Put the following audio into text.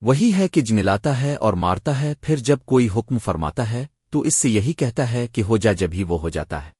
وہی ہے کہ جنلاتا ہے اور مارتا ہے، پھر جب کوئی حکم فرماتا ہے، تو اس سے یہی کہتا ہے کہ ہو جا جب ہی وہ ہو جاتا ہے۔